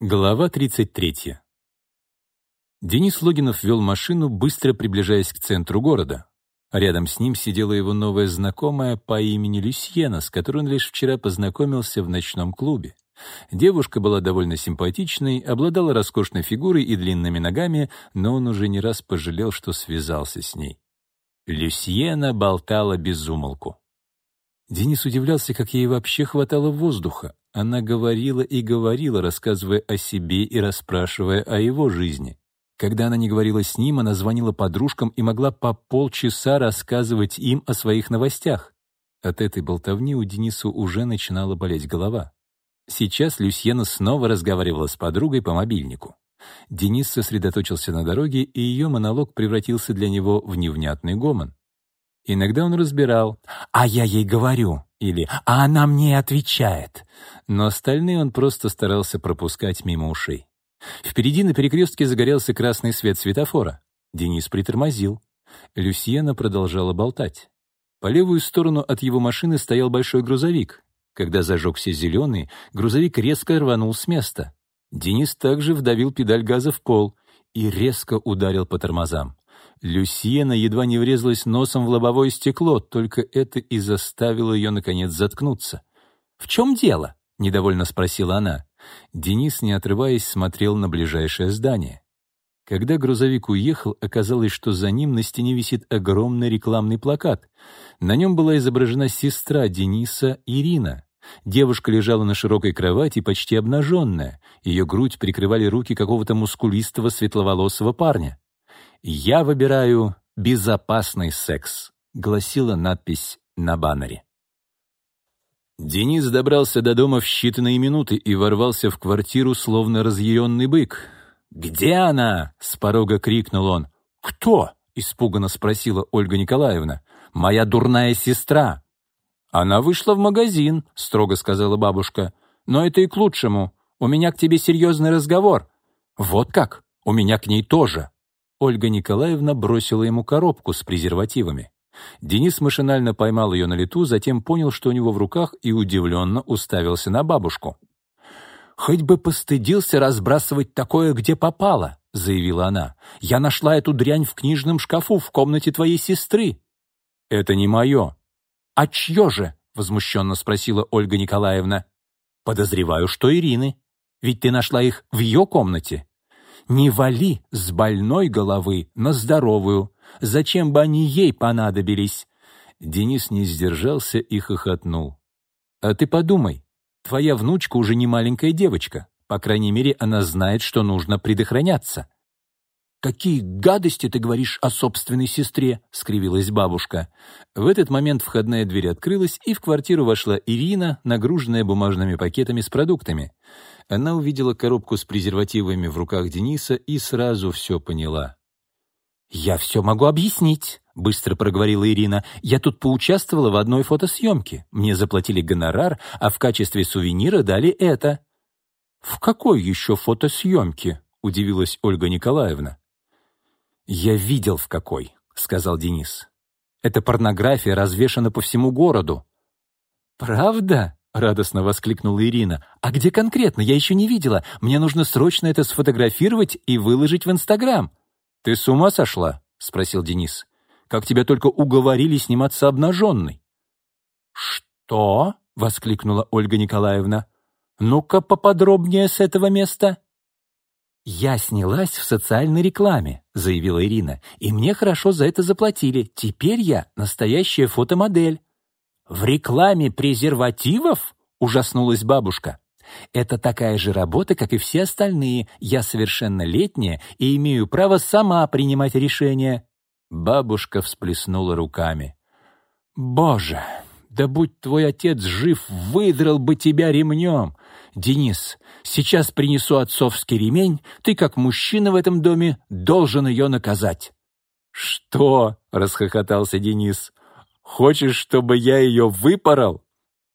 Глава 33. Денис Логинов вел машину, быстро приближаясь к центру города. Рядом с ним сидела его новая знакомая по имени Люсьена, с которой он лишь вчера познакомился в ночном клубе. Девушка была довольно симпатичной, обладала роскошной фигурой и длинными ногами, но он уже не раз пожалел, что связался с ней. Люсьена болтала без умолку. Денис удивлялся, как ей вообще хватало воздуха. Она говорила и говорила, рассказывая о себе и расспрашивая о его жизни. Когда она не говорила с ним, она звонила подружкам и могла по полчаса рассказывать им о своих новостях. От этой болтовни у Дениса уже начинала болеть голова. Сейчас Люсьена снова разговаривала с подругой по мобильнику. Денис сосредоточился на дороге, и ее монолог превратился для него в невнятный гомон. Иногда он разбирал «А я ей говорю» или «А она мне отвечает», но остальные он просто старался пропускать мимо ушей. Впереди на перекрестке загорелся красный свет светофора. Денис притормозил. Люсьена продолжала болтать. По левую сторону от его машины стоял большой грузовик. Когда зажегся зеленый, грузовик резко рванул с места. Денис также вдавил педаль газа в пол и резко ударил по тормозам. Люсьена едва не врезалась носом в лобовое стекло, только это и заставило ее, наконец, заткнуться. «В чем дело?» — недовольно спросила она. Денис, не отрываясь, смотрел на ближайшее здание. Когда грузовик уехал, оказалось, что за ним на стене висит огромный рекламный плакат. На нем была изображена сестра Дениса, Ирина. Девушка лежала на широкой кровати, почти обнаженная. Ее грудь прикрывали руки какого-то мускулистого светловолосого парня. «Я выбираю безопасный секс», — гласила надпись на баннере. Денис добрался до дома в считанные минуты и ворвался в квартиру, словно разъяренный бык. «Где она?» — с порога крикнул он. «Кто?» — испуганно спросила Ольга Николаевна. «Моя дурная сестра». «Она вышла в магазин», — строго сказала бабушка. «Но это и к лучшему. У меня к тебе серьезный разговор». «Вот как? У меня к ней тоже». Ольга Николаевна бросила ему коробку с презервативами. Денис машинально поймал ее на лету, затем понял, что у него в руках, и удивленно уставился на бабушку. «Хоть бы постыдился разбрасывать такое, где попало», — заявила она. «Я нашла эту дрянь в книжном шкафу в комнате твоей сестры». «Это не мое». «А чье же?» — возмущенно спросила Ольга Николаевна. «Подозреваю, что Ирины. Ведь ты нашла их в ее комнате». Не вали с больной головы на здоровую. Зачем бы они ей понадобились?» Денис не сдержался и хохотнул. «А ты подумай, твоя внучка уже не маленькая девочка. По крайней мере, она знает, что нужно предохраняться. «Какие гадости ты говоришь о собственной сестре!» — скривилась бабушка. В этот момент входная дверь открылась, и в квартиру вошла Ирина, нагруженная бумажными пакетами с продуктами. Она увидела коробку с презервативами в руках Дениса и сразу все поняла. «Я все могу объяснить», — быстро проговорила Ирина. «Я тут поучаствовала в одной фотосъемке. Мне заплатили гонорар, а в качестве сувенира дали это». «В какой еще фотосъемке?» — удивилась Ольга Николаевна. «Я видел в какой», — сказал Денис. «Эта порнография развешана по всему городу». «Правда?» — радостно воскликнула Ирина. «А где конкретно? Я еще не видела. Мне нужно срочно это сфотографировать и выложить в Инстаграм». «Ты с ума сошла?» — спросил Денис. «Как тебя только уговорили сниматься обнаженной?» «Что?» — воскликнула Ольга Николаевна. «Ну-ка поподробнее с этого места». «Я снялась в социальной рекламе», — заявила Ирина, «и мне хорошо за это заплатили. Теперь я настоящая фотомодель». «В рекламе презервативов?» — ужаснулась бабушка. «Это такая же работа, как и все остальные. Я совершеннолетняя и имею право сама принимать решения». Бабушка всплеснула руками. «Боже, да будь твой отец жив, выдрал бы тебя ремнем! Денис, сейчас принесу отцовский ремень, ты, как мужчина в этом доме, должен ее наказать». «Что?» — расхохотался Денис. «Хочешь, чтобы я ее выпорол?»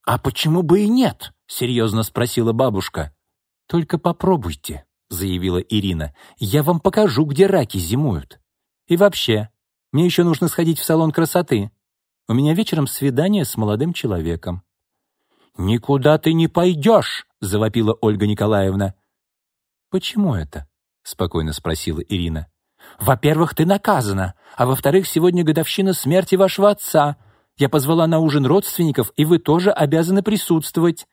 «А почему бы и нет?» — серьезно спросила бабушка. «Только попробуйте», — заявила Ирина. «Я вам покажу, где раки зимуют. И вообще, мне еще нужно сходить в салон красоты. У меня вечером свидание с молодым человеком». «Никуда ты не пойдешь!» — завопила Ольга Николаевна. «Почему это?» — спокойно спросила Ирина. «Во-первых, ты наказана, а во-вторых, сегодня годовщина смерти вашего отца. Я позвала на ужин родственников, и вы тоже обязаны присутствовать».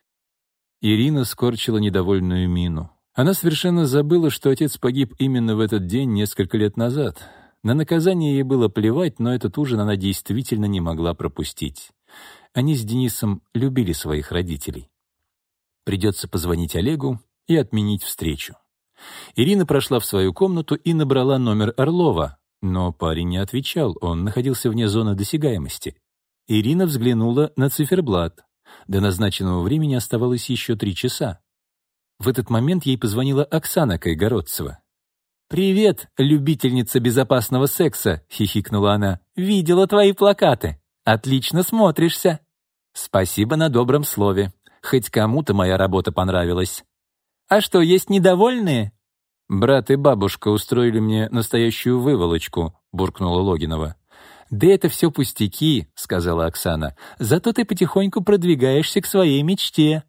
Ирина скорчила недовольную мину. Она совершенно забыла, что отец погиб именно в этот день несколько лет назад. На наказание ей было плевать, но этот ужин она действительно не могла пропустить. Они с Денисом любили своих родителей. Придется позвонить Олегу и отменить встречу. Ирина прошла в свою комнату и набрала номер Орлова, но парень не отвечал, он находился вне зоны досягаемости. Ирина взглянула на циферблат. До назначенного времени оставалось еще три часа. В этот момент ей позвонила Оксана Кайгородцева. «Привет, любительница безопасного секса!» — хихикнула она. «Видела твои плакаты. Отлично смотришься!» «Спасибо на добром слове. Хоть кому-то моя работа понравилась». «А что, есть недовольные?» «Брат и бабушка устроили мне настоящую выволочку», — буркнула Логинова. «Да это все пустяки», — сказала Оксана. «Зато ты потихоньку продвигаешься к своей мечте».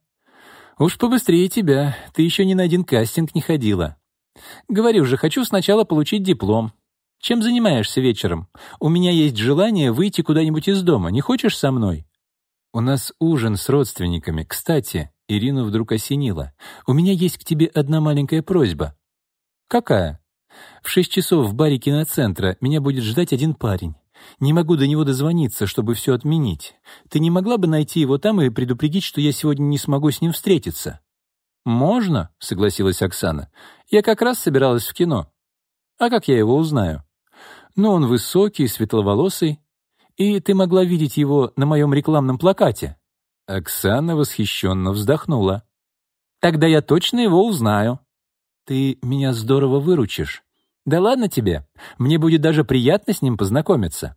«Уж побыстрее тебя. Ты еще ни на один кастинг не ходила». «Говорю же, хочу сначала получить диплом». «Чем занимаешься вечером? У меня есть желание выйти куда-нибудь из дома. Не хочешь со мной?» «У нас ужин с родственниками. Кстати, Ирину вдруг осенило. «У меня есть к тебе одна маленькая просьба». «Какая?» «В шесть часов в баре киноцентра меня будет ждать один парень. Не могу до него дозвониться, чтобы все отменить. Ты не могла бы найти его там и предупредить, что я сегодня не смогу с ним встретиться?» «Можно», — согласилась Оксана. «Я как раз собиралась в кино». «А как я его узнаю?» «Ну, он высокий, светловолосый. И ты могла видеть его на моем рекламном плакате». Оксана восхищенно вздохнула. «Тогда я точно его узнаю». «Ты меня здорово выручишь». «Да ладно тебе, мне будет даже приятно с ним познакомиться».